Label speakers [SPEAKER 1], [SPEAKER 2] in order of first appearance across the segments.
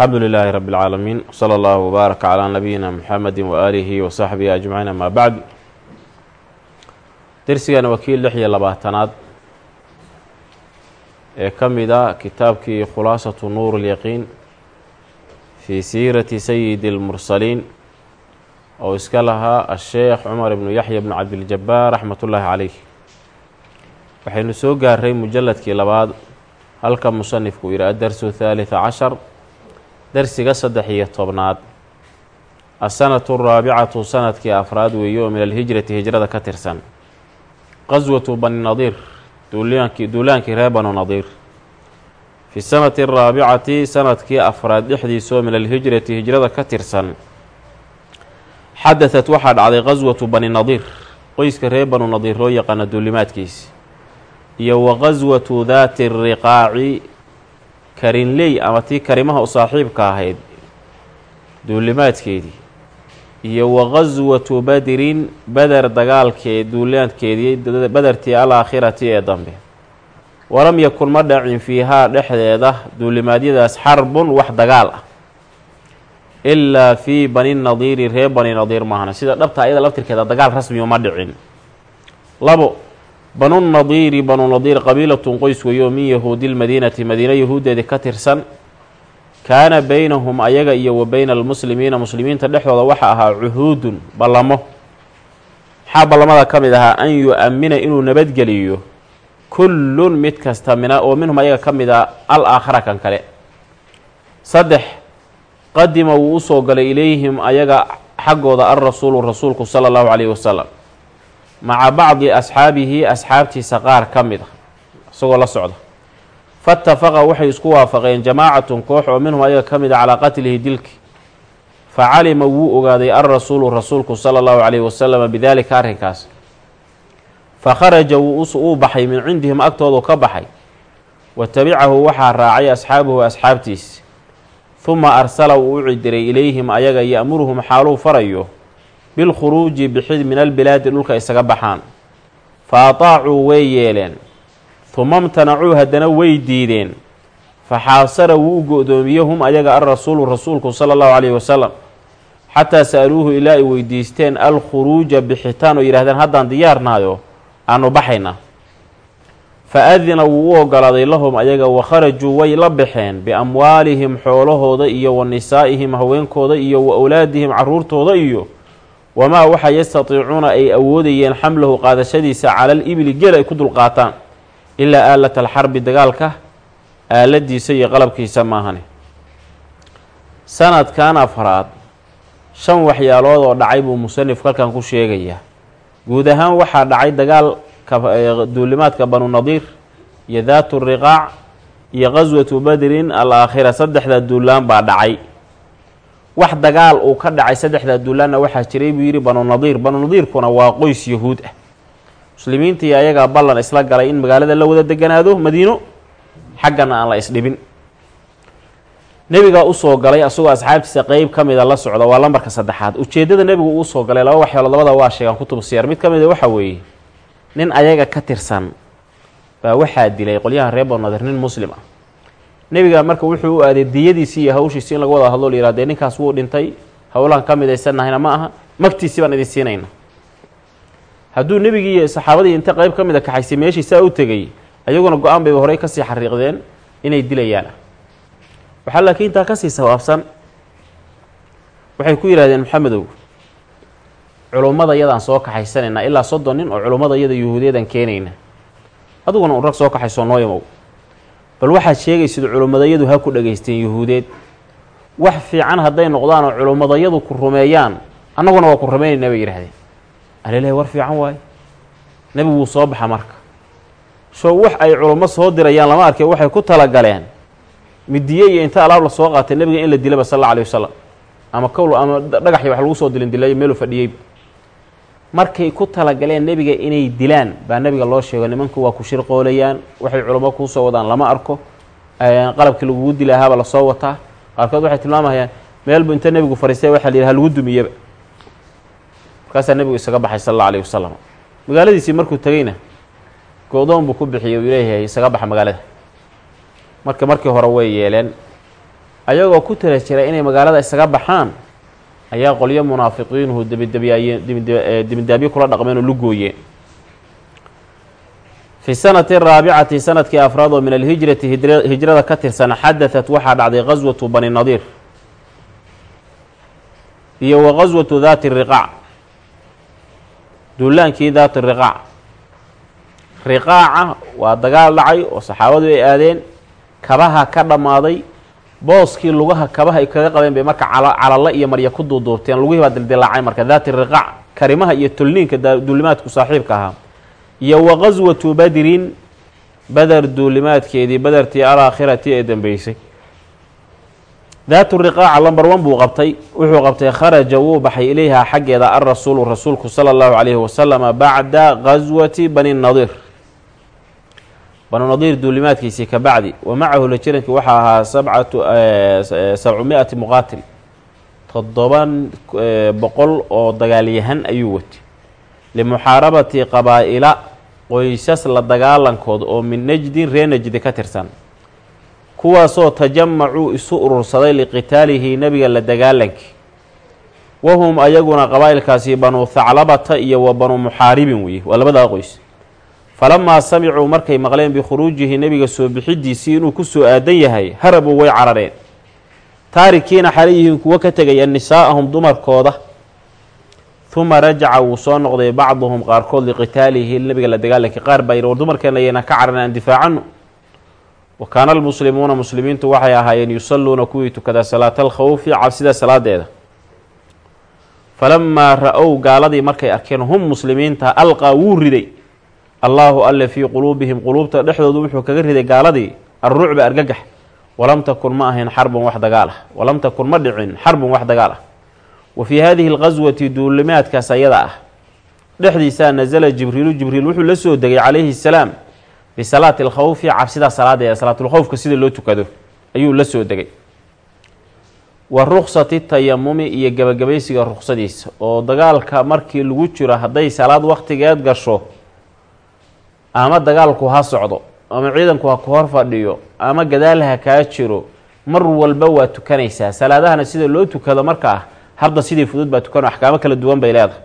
[SPEAKER 1] alxamdu lilaahi rabi اlcaalamiin wsala allahu wbaaraka calaa nabiyina muxamedi waaalihi wasaxbihi ajmaciin amaa bacd dersigana waa kii lix iyo labaatanaad ee ka mid a kitaabkii khulaasatu nuur اlyaqiin fii siirati sayidi اlmursaliin oo iska lahaa asheekh cumar ibnu yaxya bnu cabdiljabaar raxmat ullaahi caleyh waxaynu soo gaaray mujalladkii labaad halka musanifku uu yihi adarsu thaalitha cashar darsiga saddex iyo tobnaad. Asanatu araabicatu sannadkii afraad weeye oo min alhijrati hijrada ka tirsan. Qaswatu bani nadiir duulaankii duulaankii reer banu nadiir fi sanati araabicati sannadkii afraad dhexdiisa oo min alhijrati hijrada ka tirsan. Xadaثat waxaa dhacday qaswatu bani nadiir qoyska reer banu nadiir loo yaqaana duulimaadkiisi iyo wa qaswatu daati riqaaci karinley ama tii karimaha u saaxiibka ahayd duulimaadkeedii iyo wa qaswatu badirin beder dagaalkee duulimaadkeedii bedertii alaakhirati ee dambe. Walam yakun ma dhacin fiihaa dhexdeeda duulimaadyadaas xarbun wax dagaal ah. Ilaa fii bani nadiiri reer bani nadiir maahna. Sida dhabta ayada laftirkeeda dagaal rasmiyo ma dhicin. Labo banu nadiiri banu nadiir qabiilatun qoys weeyo min yahuudi lmadiinati madiina yahuuddeedii ka tirsan. Kaana beynahum ayaga iyo wa beyna almuslimiina muslimiinta dhexdooda waxaa ahaa cuhuudun ballamo. Maxaa ballamada ka mid ahaa an yu-amina inuu nabadgeliyo kullun mid kasta mina oo minhum ayaga ka mid ah al aakhara kan kale. Saddex qadima wuu u soo galay ilayhim ayaga xaggooda alrasuulu rasuulku sala allahu calayhi wasalam maca bacdi asxaabihi asxaabtiisa qaar ka mid a isagoo la socda. Faitafaqa waxay isku waafaqeen jamaacatun koox oo minhum ayaga ka mid a calaa qatlihi dilki. Fa calima wuu ogaaday alrasuulu rasuulku sala allahu calayhi wasalama bidaalika arrinkaas. Fa kharaja wuu baxay min cindihim agtoodu ka baxay. Wa tabicahu waxaa raacay asxaabuhu asxaabtiis. Huma arsala wuu u cidiray ilayhim ayaga ya'muruhum xaaluu farayo bilkhuruuji bixid min albilaadi dhulka isaga baxaan. Fa ataacuu way yeeleen. Huma imtanacuu haddana way diideen. Fa xaasara wuu go-doomiye hum ayaga alrasuulu rasuulku sala allahu calayhi wasalam xataa sa'aluuhu ilaa ay weydiisteen alkhuruuja bixitaan oo yidhahdeen haddaan diyaarnaayo aanu baxayna. Fa adina wuu u ogolaaday lahum ayaga wa kharajuu way la baxeen biamwaalihim xoolahooda iyo wa nisaa'ihim haweenkooda iyo wa awlaadihim caruurtooda iyo wamaa waxa yastatiicuuna ay awoodayeen xamlahu qaadashadiisa cala al ibili gel ay ku dulqaataan ilaa aalata alxarbi dagaalka aaladiisa iyo qalabkiisa maahane sanadkan afraad shan waxyaalood oo dhacay buu musanifku halkan ku sheegayaa guud ahaan waxaa dhacay dagaalka duulimaadka banu nadiir iyo daatu riqaac iyo qaswatu badrin al aakhira saddexda duulaan baa dhacay wax dagaal uu ka dhacay saddexda duulaanna waxaa jiray buu yidhi banu nadiir banu nadiirkuna waa qoys yahuud ah. Muslimiintii ayagaa ballan isla galay in magaalada la wada deganaado madiino xaggana aan la isdhibin. Nebigaa u soo galay asagoo asxaabtiisa qeyb ka mida la socda waa lambarka saddexaad. Ujeeddada nebigu uusoo galay laba waxyaalood labada waa sheegaan kutubu siyar mid ka mida waxa weeye nin ayaga ka tirsan baa waxaa dilay qolyahan reer banu nadiir nin muslim ah nebiga marka wuxuu u aaday diyadiisii iyo hawshiisi in laga wada hadlo la yihah dee ninkaas wuu dhintay howlahan ka midaysanahayna ma aha magtiisii baan idin siinayna hadduu nebigii iyo saxaabadii inta qeyb ka mid a kaxaysay meeshii saa u tegay ayaguna go'aan bayba horey ka sii xariiqdeen inay dilayaan. Waxaa laakiin intaa ka sii sawaabsan waxay ku yidhahdeen maxamedow culummada yadaan soo kaxaysanaynaa ilaa soddon nin oo culummada yada yuhuudiyadan keenayna. Adiguna un rag soo kaxaysoo nooyamow bal waxaad sheegaysid culummadayadu ha ku dhegaysteen yuhuudeed. Wax fiican hadday noqdaan oo culummadayadu ku rumeeyaan annaguna waa ku rumaynayna bay yidhahdeen alilaahi war fiican waaye. Nebigu wuu soo baxa marka. Soo wax ay culummo soo dirayaan lama arkay waxay ku talagaleen. Midiye iyo inta alaab la soo qaatay nebiga in la dilaba sal alla alay wasalam ama kowl ama dhagaxi wax lagu soo dilin dilayo meelu fadhiyeyba markay ku talagaleen nebiga inay dilaan baa nebiga loo sheego nimanku waa ku shirqoolayaan waxay culummo kuusoo wadaan lama arko. Qalabkii lagugu dili ahaaba la soo wataa. Qaarkood waxay tilmaamayaan meelbu inta nebigu fariistay waxaa la yidhi halagu dumiyaba markaasaa nebigu isaga baxay sal alla alayh wasalam magaaladiisii markuu tegeyna go-doon buu ku bixiyey uu leeyahay isaga baxa magaalada. Marka markii hore way yeeleen. Ayagoo ku tala jira inay magaalada isaga baxaan ayaa qolyo munaafiqiinuhu debidebyaayeen dibindaabyo kula dhaqmeen oo lugooyeen fi sanati araabicati sannadkii afraad oo min alhijrati hijrada ka tirsan xadatat waxaa dhacday qaswatu bani nadiir iyo wa qaswatu daati riqaac duulaankii daati riqaac riqaaca waa dagaal dhacay oo saxaabadu ay aadeen kabaha ka dhammaaday booskii lugaha kabaha ay kaga qabeen bay marka calalla iyo marya ku duuduubteen. Lugihii baa dildilaacay marka. Daati riqaac karimaha iyo tolniinka duulimaadku saaxiibka ahaa. Iyo wa qaswatu badrin bader duulimaadkeedii badertii alaakhirati ee dambeysay daatu riqaaca lamber one buu qabtay. Wuxuu qabtay kharaja wuu baxay ilayhaa xaggeeda alrasuulu rasuulku sala allahu calayhi wasalama bacda qaswati bani nadiir banu nadiir duulimaadkiisii ka bacdi wa macahu la jirankii waxaa ahaa sabcatu sabcumiati muqaatil toddoban boqol oo dagaalyahan ayuu watay limuxaarabati qabaa'ila qoysas la dagaalankood oo min najdin ree najdi ka tirsan. Kuwaasoo tajamacuu isu urursaday liqitaalihi nebiga la dagaalankii wahum ayaguna qabaa'ilkaasi banuu thaclabata iyo wa banuu muxaaribin weye waa labadaa qoys falamaa samicuu markay maqleen bikhuruujihi nebiga soo bixidiisii inuu ku soo aadan yahay harabuu way carareen taarikiina xala yihiin kuwo ka tegaya nisaa'ahum dumarkooda huma rajaca wuu soo noqday bacduhum qaarkood liqitaalihi nebiga la dagaalankii qaar baa yidhi war dumarkeenna yayna ka caran aan difaacano wa kaana almuslimuuna muslimiintu waxay ahaayeen yusalluuna kuwii tukadaa salaata alkhawfi cabsida salaadeeda falamaa ra'ow gaaladii markay arkeen hum muslimiinta alqaa wuu riday allaahu alle fii quluubihim quluubta dhexdoodu wuxuu kaga riday gaaladii alrucba argagax. Walam takun ma ahayn xarbun wax dagaal ah walam takun ma dhicin xarbun wax dagaal ah wa fii hadihi alqaswati duulimaadkaas ayada ah. Dhexdiisaa nasala jibriilu jibriil wuxuu la soo degay calayhi salaam bisalaati alkhawfi cabsidaa salaadeeda salaatulkhowfka sida loo tukado. Ayuu la soo degay. Wa ruksati tayamumi iyo gebagabaysiga ruksadiisa oo dagaalka markii lagu jiro hadday salaad wakhtigeed gasho ama dagaalku ha socdo ama ciidanku ha ku hor fadhiyo ama gadaal ha kaa jiro mar walba waa tukanaysaa. Salaadahana sida loo tukado markaa hadda sidii fudud baa tukano axkaamo kala duwan bay leedahay.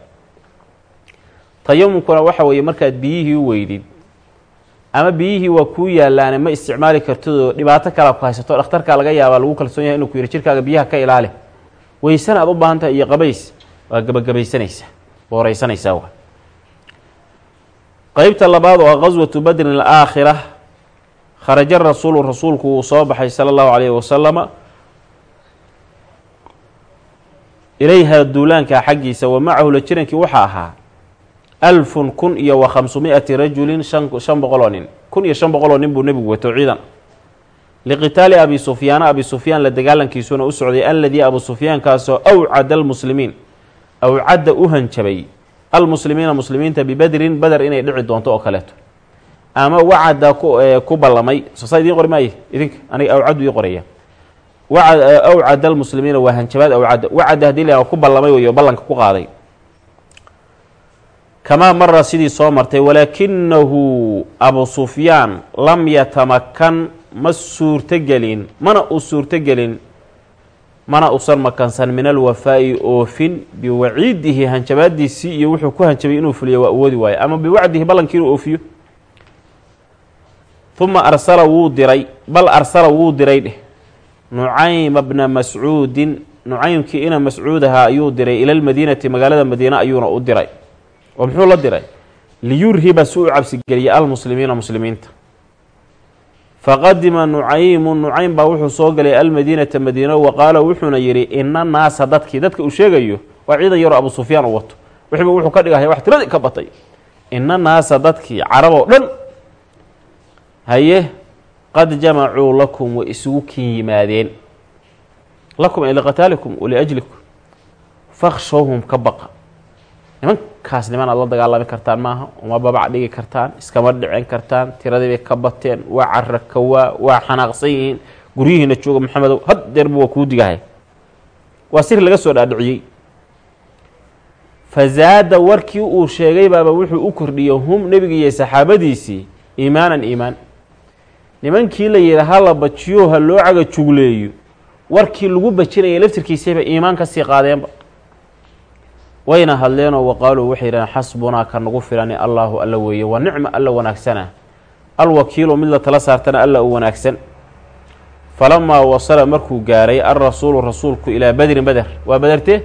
[SPEAKER 1] Tayamumkuna waxa weeye markaad biyihii u weydid ama biyihii waa kuu yaalaane ma isticmaali kartidoo dhibaato kala ku haysato dhakhtarkaa laga yaabaa lagu kalsoon yahay inuu ku yidhi jirkaaga biyaha ka ilaali weysana aad u baahan tahay iyo qabays waa gebagabaysanaysaa booraysanaysaa wa qeybta labaad oo qaswatu badrin alaakhira. Kharaja rasuulu rasuulku uu soo baxay sala allahu calayhi wasalama ilayha duulaanka xaggiisa wa macahu la jirankii waxaa ahaa. Alfun kun iyo wa khamsumiati rajulin shan shan boqoloo nin. Kun iyo shan boqoloo nin buu nebigu wato ciidan. Liqitaali abi sufyaana abi sufyaan la dagaalankiisuna u socday alladii abu sufyaankaasoo awcada almuslimiin. Awcadda u hanjabay almuslimiina muslimiinta bibedrin beder inay dhici doonto oo kaleeto ama wacada ku ballamay sosaa idiin qori maaye idinka aniga awcaddu ii qoraya awcada almuslimiina waa hanjabaad awcadda wacada haddii la ku ballamay weyo ballanka ku qaaday kamaa mara sidii soo martay walaakinahu abu sufyaan lam yatamakan ma suurtogelin mana u suurtogelin mana usan makansan min alwafaa'i oofin biwaciidihi hanjabaadiisii iyo wuxuu ku hanjabay inuu fuliyo waa awoodi waayo ama biwacdihi ballankii inuu oofiyo. Uma arsala wuu diray bal arsala wuu diray dheh. Nucayma bna mascuudin nucaymkii ina mascuud ahaa ayuu diray ila lmadiinati magaalada madiine ayuuna u diray. Oo muxuu la diray? Liyurhiba si u cabsigeliya almuslimiina muslimiinta faqadima nucaymu nucaym baa wuxuu soo galay almadiinata madiina wa qaala wuxuuna yidhi ina naasa dadkii dadka uu sheegayo waa ciidan yaroo abu sufyaan u wato. Wixiiba wuxuu ka dhigahaya wax tiradii ka batay. Ina naasa dadkii carab oo dhan haye qad jamacuu lakum way isugu kin yimaadeen. Lakum ay liqataalikum waliajlikum fakshowhum ka baqa. Niman aad la dagaalami kartaan maaha uma babac dhigi kartaan iskama dhicin kartaan tiradii bay ka bateen waa cara kawaa waa xanaaqsan yihiin guryihiina jooga maxamedow haddeerba waa kuu digahay waa sir laga soo dhaadhiciyey. Fazaada warkii uu sheegay baaba wuxuu u kordhiyey hum nebiga iyo saxaabadiisii iimaanan iimaan. Nimankii la yidhi ha la bajiyo ha loo caga jugleeyo. Warkii lagu bajinayay laftirkiisayba iimaan ka sii qaadeenba wayna hadleenoo waqaaluu waxay yidhahdeen xasbunaa ka nagu filani allaahu alla weeye wa nicma alla wanaagsana. Alwakiilu mid la tala saartana alla u wanaagsan. Falamaa wasala markuu gaaray alrasuulu rasuulku ilaa badrin beder waa bedertee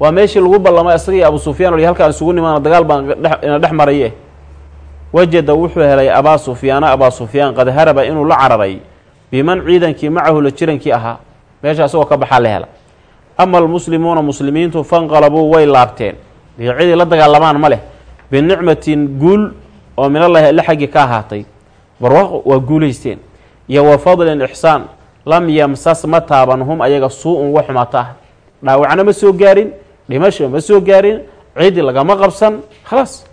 [SPEAKER 1] waa meeshii lagu ballamay isagii abu sufyaan oli halkaan isugu nimaano dagaal baan ina dhex maraye. Wajada wuxuu helay abaa sufyaana abaa sufyaan qad haraba inuu la cararay biman ciidankii macahu la jirankii ahaa. Meesha isagoo ka baxaa la hela ama almuslimuuna muslimiintu fanqalabuu way laabteen iyo cidii la dagaalamaan ma leh. binicmatin guul oo minallahi alle xaggii ka ahaatay barwaaqo waa guulaysteen. Iyo wa fadlin ixsaan lam yamsas ma taaban hum ayaga suu-un wa xumato ah dhaawacna ma soo gaarin dhimasho ma soo gaarin cidi lagama qabsan khalaas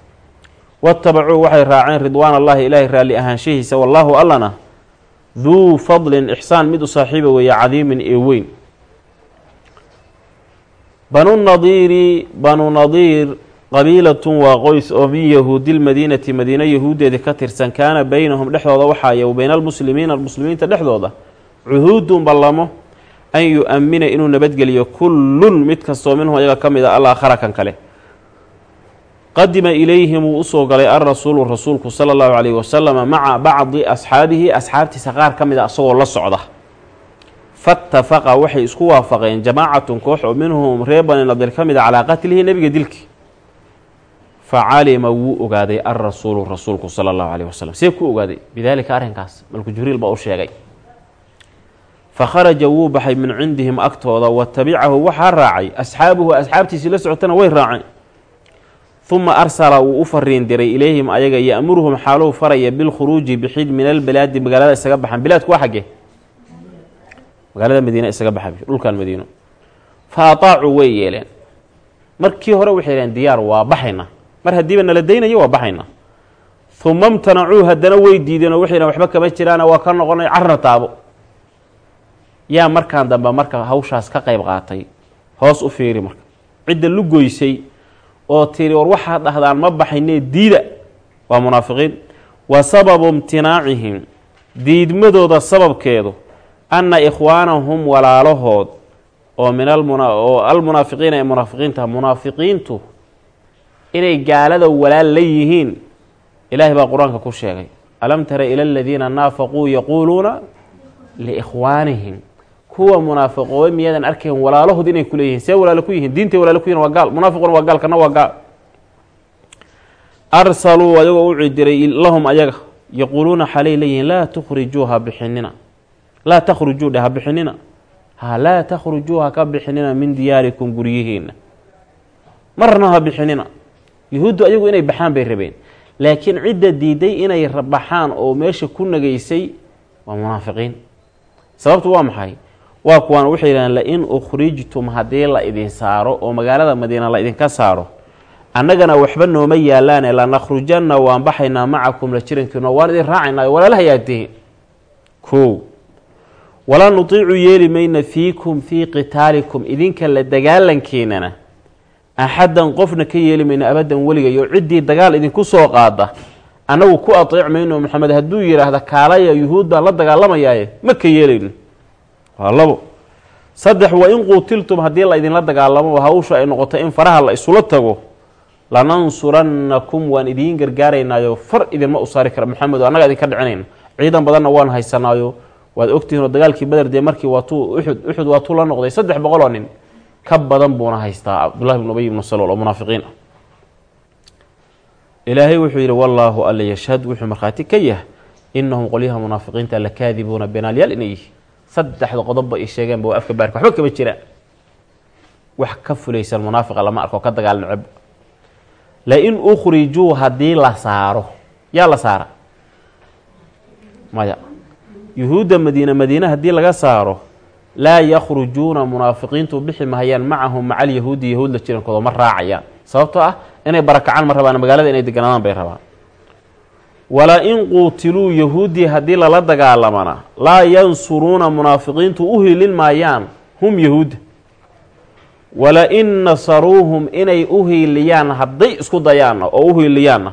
[SPEAKER 1] watabacuu waxay raaceen ridwaan allahi ilaahay raalli ahaanshahiisa wallaahu allana duu fadlin ixsaan mid u saaxiiba weeye cadiimin ee weyn banu nadiiri banu nadiir qabiilatun waa qoys oo min yahuudilmadiinati madiine yahuuddeeda ka tirsan kaana beynahum dhexdooda waxaaya wa beyna almuslimiina muslimiinta dhexdooda cuhuudun ballamo an yu-amina inuu nabadgeliyo kullun mid kastoo minhum ayaga ka mid a alaakhara kan kale. Qadima ilayhim wuu u soo galay alrasuulu rasuulku sala allahu calayhi wasalama maca bacdi asxaabihi asxaabtiisa qaar ka mid a asagoo la socda fattafaqa waxay isku waafaqeen jamaacatun koox oo minhum reer bani nadir ka mid a calaa qatlihi nebiga dilki fa calima wuu ogaaday alrasuulu rasuulku sala allahu calayh wasalam see ku ogaaday bidaalika arrinkaas malku jibriil baa u sheegay fa kharaja wuu baxay min cindihim agtooda wa tabicahu waxaa raacay asxaabuhu asxaabtiisii la socotana way raaceen uma arsala wuu u fariin diray ilayhim ayaga ya'muruhum xaaluu faraya bilkhuruuji bixid min albilaadi magaalada isaga baxan bilaadku waa xaggee magaalada madiina isaga baxa dhulkan madiino. Fa ataacuu way yeeleen. Markii hore waxay yidhaheen diyaar waa baxayna. Mar haddiiba nala daynayo waa baxayna. Uma imtanacuu haddana way diideen oo waxay yidhahen waxba kama jiraana waa ka noqonay carna taabo. Yaa markaan dambe marka hawshaas ka qayb qaatay. Hoos u fiiri marka. Cidda lu goysay oo tiri war waxaad dhahdaan ma baxaynee diida. Waa munaafiqiin. Wa sababu imtinaacihim. Diidmadooda sababkeedu anna ikhwaanahum walaalahood oo min oo almunaafiqiina ee munaafiqiinta munaafiqiintu inay gaalada walaal la yihiin ilaahay baa qur'aanka ku sheegay alam tara ila aladiina naafaquu yaquuluuna liikhwaanihim? Kuwa munaafiqoobe miyaadan arkayn walaalahood inay ku leeyihiin see walaalo ku yihiin diintay walaalo ku yihiin waa gaal munaafiquna waa gaal kana waa gaal. Arsaluu ayagoo u cidiray lahum ayaga yaquuluuna xalay leeyihiin laa tukrijuu ha bixinina laa takhrujuu dhe ha bixinina. Ha laa takhrujuu ha ka bixinina min diyaarikum guryihiina marna ha bixinina. Yuhuuddu ayagu inay baxaan bay rabeen. Laakiin cidda diiday inay baxaan oo meesha ku nagaysay waa munaafiqiin. Sababtu waa maxay? Waa kuwaan waxay yidhahdeen lain ukhrijtum haddii la idin saaro oo magaalada madiina la idinka saaro annagana waxba nooma yaalaane lanakhrujanna waan baxaynaa macakum la jirankiino waan idin raacaynaa walaalaha yaatihiin kow walaa nutiicu yeeli mayna fiikum fii qitaalikum idinka la dagaalankeennana axaddan qofna ka yeeli mayna abaddan weligayo ciddii dagaal idinku soo qaada annagu ku ateec mayno maxamed hadduu yidhaahda kaalaya yuhuud baan la dagaalamayaaye ma ka yeelayno waa labo. Saddex wa in quutiltum haddii la idinla dagaalamo hawsha ay noqoto in faraha la isula tago lanansurannakum waan idiin gargaaraynaayo far idinma u saari kara maxamed annaga idinka dhicinayna ciidan badanna waan haysanaayo waad ogtihiinoo dagaalkii beder dee markii waatuu uxud uxud waatuu la noqday saddex boqol oo nin ka badan buuna haystaa cabdullahi bn ubay ibnu salool oo munaafiqiin ah. Ilaahay wuxuu yidhi wallaahu alla yashhad wuxuu markhaati ka yahay inahum qolyaha munaafiqiinta la kaadibuuna beenaalyaal inay yihiin. Saddexda qodobba ay sheegeenba waa afka baarka waxba kama jiraan wax ka fulaysan munaafiqa lama arko ka dagaal necab lain ukhrijuu haddii la saaro. Yaa la saara? Maya yuhuudda madiine madiine haddii laga saaro laa yakhrujuuna munaafiqiintu bixi mahayaan macahum maca alyahuudi yahuud la jirankooda ma raacayaan. Sababtoo ah inay barakacaan ma rabaan magaalada inay deganaadaan bay rabaan. Wala in quutiluu yahuuddii haddii lala dagaalamana laa yansuruuna munaafiqiintu u hilin maayaan hum yahuudda wala in nasaruuhum inay u hiiliyaan hadday isku dayaanna oo u hiiliyaanna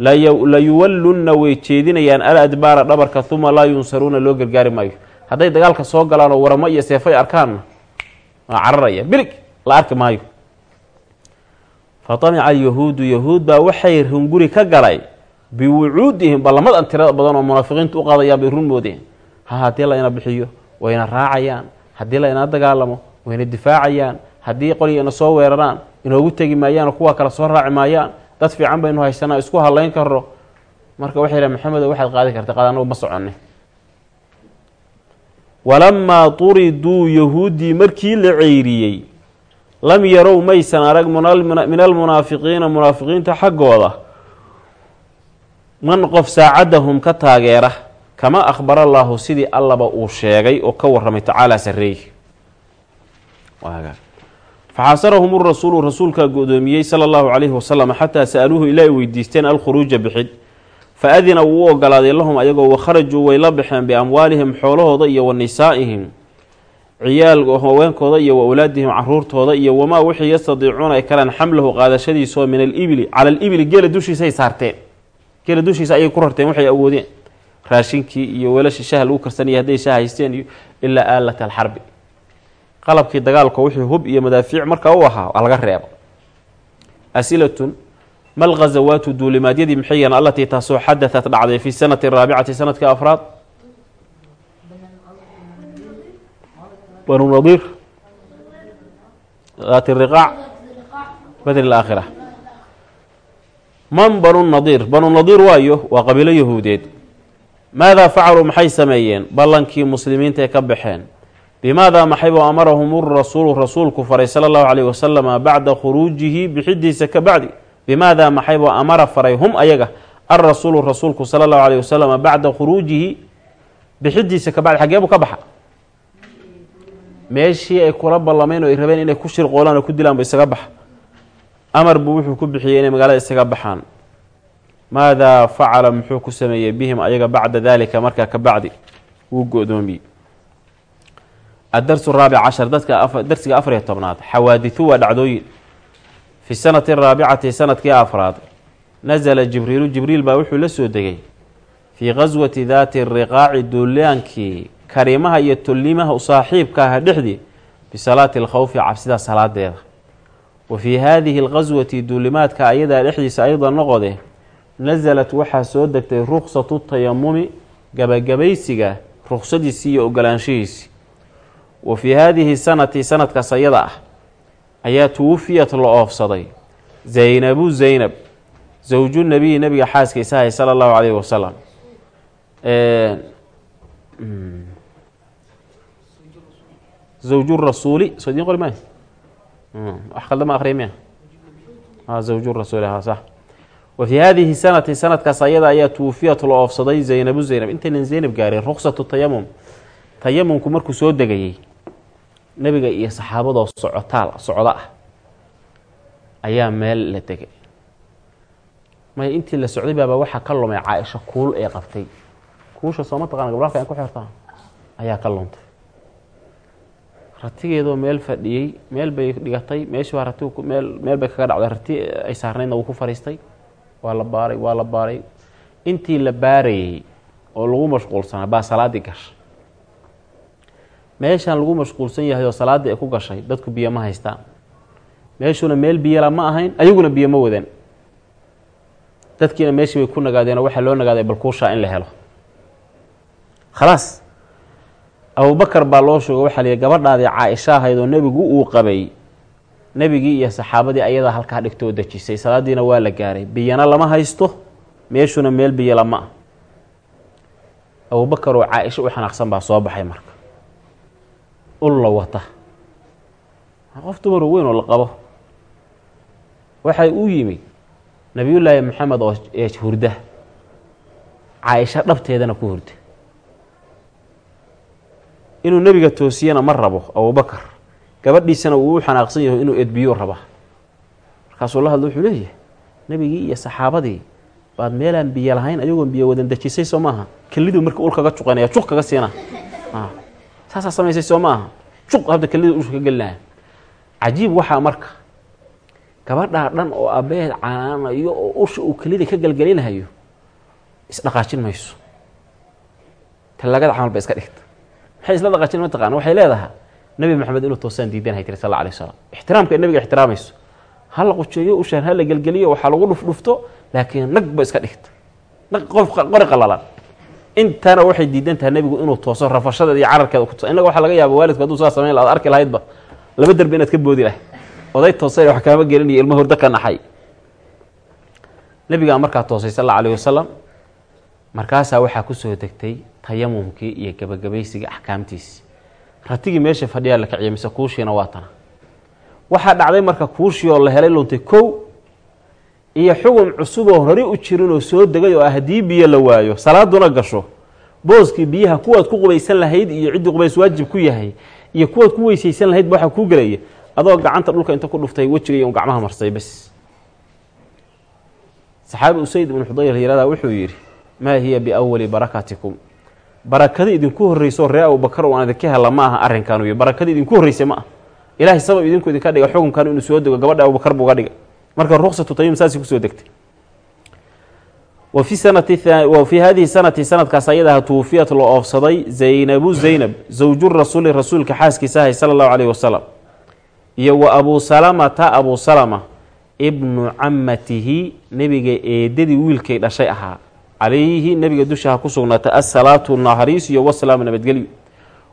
[SPEAKER 1] layuwallunna way jeedinayaan al adbaara dhabarka uma laa yunsaruuna loo gargaari maayo. Hadday dagaalka soo galaan oo waramo iyo seefay arkaanna waa cararaya. Bilig la arki maayo. Fa tamica alyahuudu yahuud baa waxay hunguri ka galay biwucuudihim ballamadan tirada badan oo munaafiqiintu u qaadayaan bay run moodeen. Ha haddii layna bixiyo wayna raacayaan. Haddii layna dagaalamo wayna difaacayaan. Haddii qolyana soo weeraraan inoogu tegi maayaanoo kuwa kale soo raaci maayaan dad fiican baynu haysanaa isku hadlayn karo marka waxay yidhaha maxamedo waxaad qaadi karta qaad anagu ma soconi walamaa turiduu yahuuddii markii la ceyriyey lam yarow maysan arag min almunaafiqiina munaafiqiinta xaggooda. Man qof saacadahum ka taageera kama akhbara allaahu sidii allaba uu sheegay oo ka warramay tacaalaa sarreey faxasarahum urasuulu rasuulkaa go-doomiyey sala allahu calayhi wasalam xataa sa-aluuhu ilaa ay weydiisteen alkhuruuja bixid fa adina wuu u ogolaaday lahum ayagoo wakharajuu way la baxeen biamwaalihim xoolahooda iyo wa nisaa'ihim ciyaal haweenkooda iyo wa awlaadihim caruurtooda iyo wamaa wixii yastadiicuuna ay karaan xamlahu qaadashadiisoo min alibili cala alibili geela dushiisaay saarteen geela dushiisa ayay ku rarteen waxay awoodeen raashinkii iyo weelasha shaha lagu karsanaya hadday shaha haysteen iyo ilaa aalata alxarbi qalabkii dagaalka wixii hub iyo madaafiic markaa u ahaa laga reeba asilatun mal ghazawaatu duulimaadyadii maxayan allatii taasoo xadatat dhacday fi sanati araabicati sannadkii afraad? Banu nadiir daati riqaac. Badri laakhira man banu nadiir banu nadiir waayo waa qabiilo yahuudeed maadaa facaluu maxay sameeyeen? Ballankii muslimiinta ee ka baxeen bimaadaa maxaybu amarahum urasuulu rasuulku faray sala allahu calayh wasalama bacda khuruujihi bixidiisa ka bacdi. Bimaadaa maxaybu amara faray hum ayaga alrasuulu rasuulku sala allahu calayh wasalama bacda khuruujihi bixidiisa ka bacdi. Xaggee buu ka baxa? Meeshii ay kula ballameen oo ay rabeen inay ku shirqoolaan oo ku dilaan bu isaga baxa. Amar buu wuxuu ku bixiyey inay magaalada isaga baxaan. Maadaa facala muxuu ku sameeyey bihim ayaga bacda dalika markaa ka bacdi. Wuu go-doomiyey adarsu raabic cashar dadka darsiga afar iyo tobnaad xawaadiثu waa dhacdooyin fi sanati araabicati sannadkii afraad nasala jibriilu jibriil baa wuxuu la soo degay fii gaswati daati riqaaci duulaankii karimaha iyo tollimaha saaxiibka aha dhexdii bisalaati alkhawfi cabsida salaadeeda wa fii haadihi alqaswati duulimaadka ayadaa dhexdiisa ayada noqode nasalat waxaa soo degtay ruksatu tayamumi gabagabaysiga ruksadiisii iyo ogolaanshihiisii wa fii haadihi sanati sanadkaas ayada ah ayaa tuwufiyat la oofsaday. Zaynabu zaynab zawju nabiyi nabiga xaaskiisa ahay sala allahu calayhi wasalam zawju rasuuli soo idiin qori maayo wax kaldama akriya miya? Zawju rasuuli ha sax. Wa fii haadihi sanati sanadkaas ayada ayaa tuwufiyat la oofsaday zaynabu zaynab. Intaynan zaynab gaarin ruksatu tayamum tayamumku markuu soo degayey nebiga iyo saxaabadoo socotaal socdo ah ayaa meel la degay. Maya intii la socday baaba waxaa ka lumay caaisha kuul ee qabtay. Kuusha sooma taqana gabraalka an ku xirtaa ayaa ka luntay. Ratigeedoo meel fadhiyey meel bay dhigatay meeshii baa ratigu meel meel bay kaga dhacday. Rati ay saarnaydna wuu ku fadhiistay waa la baaray waa la baaray. Intii la baarayey oo lagu mashquulsanaa baa salaaddii gashay meeshaan lagu mashquulsan yahay oo salaaddii ay ku gashay dadku biyo ma haystaan. Meeshuuna meel biyala ma ahayn ayaguna biyo ma wadan dadkiina meeshii bay ku nagaadeenoo waxaa loo nagaaday balkuushaa in la helo. Khalaas abubakar baa loo sheego waxaa lihi gabadhaadii caaisha ahayd oo nebigu uu qabay nebigii iyo saxaabadii ayadaa halkaa dhigtoo dejisay salaaddiina waa la gaaray. Biyana lama haysto meeshuna meel biyo lama ah abubakar oo caaisha u xanaaqsan baa soo baxay marka ul la wata. Qof dumaroo weyn oo la qabo. Waxay u yimid nabiyullaahi maxamed oo ee hurda. Caaisha dhabteedana ku hurda. Inuu nebiga toosiyana ma rabo abubakar gabadhiisana uu u xanaaqsan yaho inuu edbiyo raba. Markaasuu la hadlo wuxuu leeyahay nebigii iyo saxaabadii baad meelaan biyo lahayn ayagoon biyo wadan dejisay soo maaha. Keliduu marka ul kaga juqanaya juq kaga siina saasaa samaysay soo ma aha juq hadda kelida usha ka gelinaya cajiib waxaa marka. Gabadhaa dhan oo abeed canaanayo oo usha uu kelida ka gelgelinahayo isdhaqaajin mayso. Tallagada camal ba iska dhigta maxay isla dhaqaajin mataqana waxay leedahay nabi maxamed inuu toosaan diidanhay tiri sal alay slam ixtiraamka nabiga ixtiraamayso ha la qujeeyo ushaan ha la gelgeliyo waxaa lagu dhufdhufto laakiin nag ba iska dhigta nag qof qori qalalan intana waxay diidan tahay nebigu inuu tooso rafashadeeda iyo cararkeeda ku innaga waxaa laga yaaba waalidku haduu saa samayn la ad arki lahaydba laba derbi inaad ka boodi lahay oday toosay wax kaama gelinayo ilmo hordo ka naxay. Nebigaa markaa toosay sal alla alayh wasalam markaasaa waxaa ku soo degtay tayamumkii iyo gabagabaysiga axkaamtiisi ratigii meesha fadhiyaa la kiciya mise kuushiina waa tana. Waxaa dhacday marka kuushii oo la helay luntay kow iyo xugum cusub oo hore u jirin oo soo degay oo ah haddii biyo la waayo salaaduna gasho. Booskii biyaha kuwaad ku qubaysan lahayd iyo ciddii qubays waajib ku yahay iyo kuwaad ku weysaysan lahaydba waxaa kuu gelaya. Adoo gacanta dhulka inta ku dhuftay wejiga un gacmaha marsay bes. Saxaabi usayd ibnu xudayr yirada wuxuu yidhi maa hiya biawali barakatikum? Barakada idinku horreyso ree abubakar aan idinka hela ma aha arrinkan barakada idinku horreysay ma ah ilaahay sabab idinku idinka dhiga xukunkan inuu soo dego gabadha abubakar buu ga dhiga marka ruksatu tayim saasay ku soo degtay. Wa fii hadihi sanati sanadkaas ayadaha tuufiyat la oofsaday zaynabu zaynab zawju rasuuli rasuulka xaaskiisa ahay sala allahu alayh wasalam iyo wa abuu salamata abuu salama ibnu camatihi nebiga eedadii wiilkay dhashay ahaa. Calayhi nebiga dusha ha ku sugnaatay assalaatu naxariis iyo wasalaamu nabadgelyo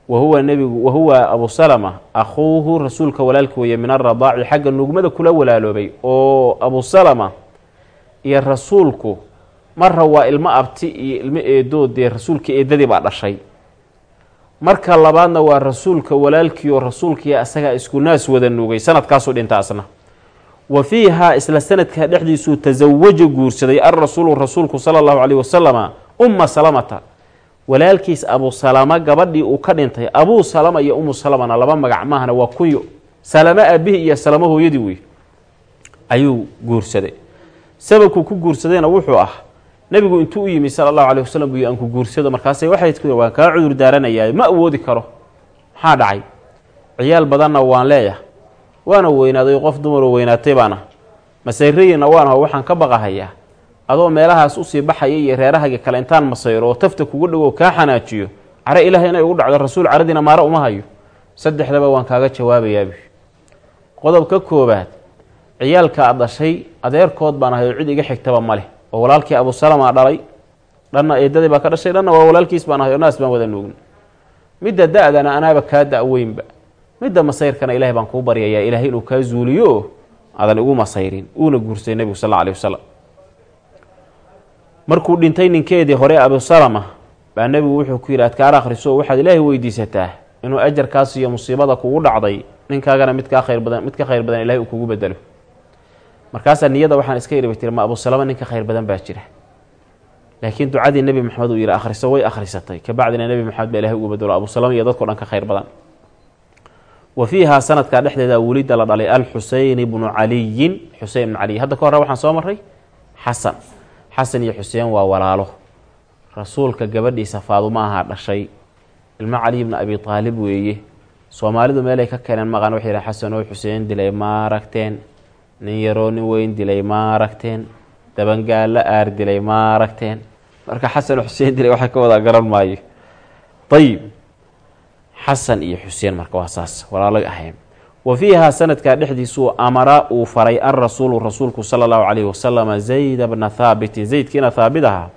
[SPEAKER 1] wa huwa nebigu wa huwa abu salama akhuuhu rasuulka walaalki weeye min aradaaci xagga nugmada kula walaaloobay oo abu salama iyo rasuulku marra waa ilmo abti iyo ilmo eedood dee rasuulka eedadii baa dhashay. Marka labaadna waa rasuulka walaalkii oo rasuulkii asagaa isku naas wada nuugay sanadkaasuu dhinta asna wa fiihaa isla sanadkaa dhexdiisuu tasawaja guursaday alrasuulu rasuulku sala allahu calayh wasalama umma salamata walaalkiis abuu salama gabadhii uu ka dhintay. Abuu salama iyo umu salamana laba magac maahana waa kunyo salamo aabihii iyo salamo hooyadii wey ayuu guursaday. Sababkuu ku guursadayna wuxuu ah nebigu intuu u yimi sala allahu alay wasalam buu aan ku guursado markaasay waxay waan kaa cudur daaranayaa ma awoodi karo. Maxaa dhacay? Ciyaal badanna waan leeyahay. Waana weynaaday qof dumaroo weynaatay baana. Masayrayina waan waxaan ka baqahayaa adoo meelahaas u sii baxaya iyo reerahaga kale intaan masayro oo tafta kugu dhowo kaa xanaajiyo care ilaahay inay ugu dhacdo rasuul caradiina maare uma hayo. Saddexdaba waan kaaga jawaabayaabi qodobka koobaad ciyaalka aad dhashay adeerkood baan ahay oo cid iga xigtaba ma leh oo walaalkii abusalama dhalay dhanna eedadii baa ka dhashay dhanna waa walaalkiis baan ahay oo naas baan wada nuugna midda da-dana anaaba kaa da-weynba midda masayrkana ilahay baan kuu baryayaa ilaahay inuu kaa zuuliyo aadan igu masayrin uuna guursaday nebigu sal alla alih wasalam markuu dhintay ninkeedii hore abusalama baa nebigu wuxuu ku yidhi adkaar akhriso waxaad ilaahay weydiisataa inuu ajarkaas iyo musiibada kugu dhacday ninkaagana mid kaa khayr badan mid ka khayr badan ilahay uu kugu bedelo. Markaasaa niyada waxaan iska iriba tiri ma abusalama ninka khayr badan baa jira. Laakiin ducadii nebi maxamed uu yidhi akhriso way akhrisatay. Kabacdina nebi maxamed baa ilahay ugu bedelo abusalama iyo dadko dhan ka khayr badan. Wa fiihaa sanadkaa dhexdeeda welida la dhalay alxuseyn ibnu caliyin xusein ibnu caliy. Hadda ka horre waxaan soo maray xasan xasan iyo xuseen waa walaalo. Rasuulka gabadhiisa faaduma ahaa dhashay. Ilmo cali ibnu abi aalib weeye. Soomaalidu meelay ka keeneen maqan waxay yihaha xasan oo xuseen dilay ma aragteen. Nin yaroo nin weyn dilay ma aragteen. Dabangaallo aar dilay ma aragteen. Marka xasan oo xuseen dilay waxay ka wadaa garan maayo. Ayib xasan iyo xuseen marka waa saas walaalo ahayn wa fiihaa sanadkaa dhexdiisuu amara uu faray alrasuulu rasuulku sala allahu calayhi wasalama zayda bna thaabitin zaydkiina thaabit ahaa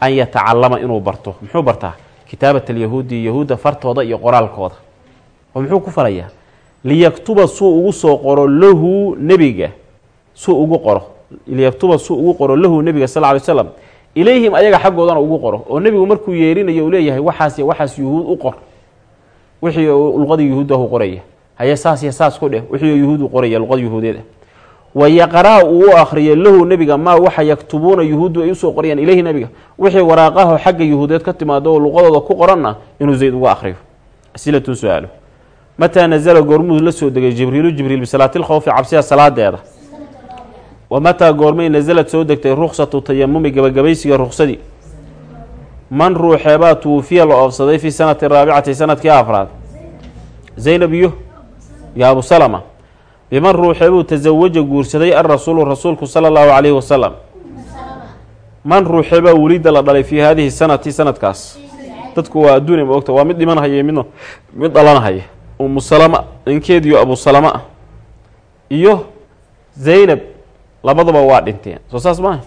[SPEAKER 1] an yatacalama inuu barto. Muxuu bartaa? Kitaabat alyahuudi yahuudda fartooda iyo qoraalkooda. Oo muxuu ku farayaa liyaktuba suu ugu soo qoro lahu nebiga. Suu ugu qoro. Liyaktuba suu ugu qoro lahu nebiga sal ly slam ilayhim ayaga xaggoodana ugu qoro. Oo nebigu markuu yeerinayo uu leeyahay waxaas waxaas yuhuud u qor. Wixii luqadii yuhuudda u qoraya haye saas iyo saas ku dheh. Wixii yuhuudu qoraya luqada yuhuudeed. Ah wayaqraa uu u akhriyo lahu nebiga maa waxa yaktubuuna yuhuuddu ay u soo qorayaan ileyhi nebiga wixii waraaqaho xagga yuhuudeed ka timaado oo luqadooda ku qoranna inuu zayd uga akhriyo. Asilatun su'aalo. Mataa nazala goormuu la soo degay jibriilu jibriil bisalaatilkhowfi cabsida salaadeeda wa mataa goormay nasalad soo degtay ruksatu tayamumi gabagabaysiga ruksadii man ruuxeebaa tuufiya la oofsaday fii sanati raabicati sannadkii afraad. Zaynab iyo iyo abu salama biman ruuxeebuu tasawaja guursaday alrasuulu rasuulku sala allahu calayhi wasalam man ruuxeebaa welida la dhalay fii haadihi sanati sanadkaas dadku waa adduunya ma ogta waa mid dhimanahaya midna mid dhalanahaya umu salama ninkeediyo abu salama ah iyo zaynab labaduba waa dhinteen soo saas maaha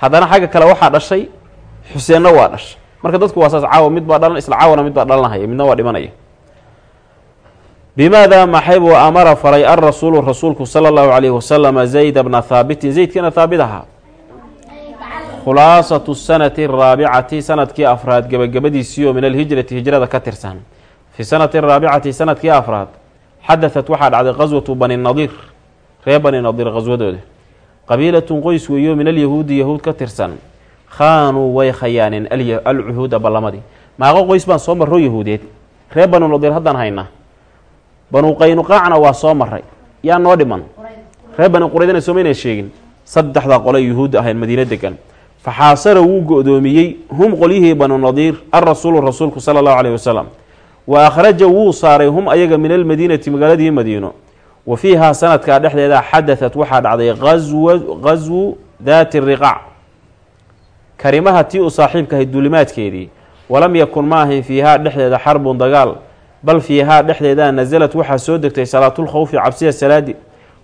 [SPEAKER 1] haddana xagga kale waxaa dhashay xuseenna waa dhashay marka dadku waa saas caawa mid baa dhalan isla caawana mid baa dhalanahaya midna waa dhimanaya bimaada maxay buu amara faray alrasuulu rasuulku sala allahu calayhi wasalama zayda bna haabitin zaydkiina haabit ahaa khulaasatu sanati araabicati sannadkii afraad gebagabadiisiioo min alhijrati hijrada ka tirsan fi sanati araabicati sannadkii afraad xadaثat waxaa dhacday qaswatu bani nadiir reer bani nadiir qaswadooda qabiilatun qoys weeyo min alyahuudi yahuud ka tirsan khaanuu way khayaaneen alcuhuuda ballamadii maaqo qoys baan soo marro yahuudeed reer bani nadiir haddaan haynaa banu qaynuqaacna waa soo maray yaa noo dhiman? Reer bani quraydana soomayna sheegin saddexdaa qole yuhuudda ahayn madiino degan faxaasara wuu go-doomiyey hum qolyihii banu nadiir alrasuulu rasuulku sala allahu caleyhi wasalam wa akhraja wuu saaray hum ayaga min almadiinati magaaladii madiino. Wa fiihaa sanadkaa dhexdeeda xadaثat waxaa dhacday awa qaswu daati riqac karimaha tii u saaxiibkahay duulimaadkeedii walam yakun ma ahayn fiihaa dhexdeeda xarbun dagaal bal fiihaa dhexdeeda nasalad waxaa soo degtay salaatulkhawfi cabsida salaadi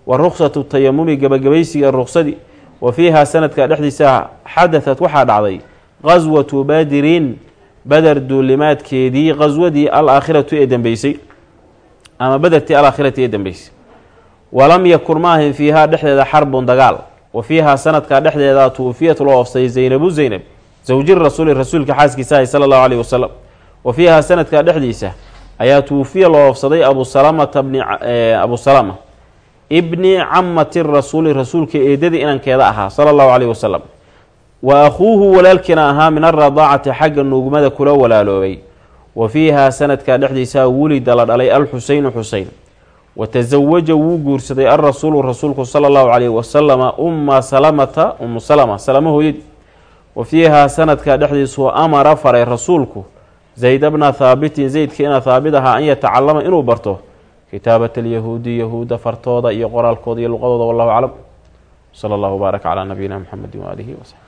[SPEAKER 1] wa ruksatu tayamumi gebagabaysiga ruqsadi wa fiihaa sanadka dhexdiisa xadaثat waxaa dhacday qaswatu badirin beder duulimaadkeedii qaswadii alaakhiratu ee dembeysay ama bedertii alaakhirati ee dembeysay walam yakun ma ahayn fiihaa dhexdeeda xarbun dagaal wa fiihaa sanadkaa dhexdeeda tuufiyat loo oofsay zaynabu zaynab zawji rasuuli rasuulka xaaskiisa ahay sala allahu caleyhi wasalam wa fiihaa sanadkaa dhexdiisa ayaa tuufiya loo oofsaday abu salamata bni abu salama ibni camati rasuuli rasuulka eedadii inankeeda ahaa sala allahu caleyhi wasalam wa akhuuhu walaalkiina ahaa min alradaacati xagga nuugmada kula walaaloobay. Wa fiihaa sanadkaa dhexdiisaa wulida la dhalay alxuseynu xuseyn. Wa tasawaja wuu guursaday alrasuulu rasuulku sala allahu caleyhi wasalama umma salamata umu salama salamo hooyadii wa fiihaa sanadkaa dhexdiisuu amara faray rasuulku zayd bna haabitin zaydka ina haabit ahaa an yatacalama inuu barto kitaabat alyahuudi yahuudda fartooda iyo qoraalkooda iyo luqadooda wallahu aclam sala allahu baarak calaa nabiyina mxamedi waaalihi wasaxbi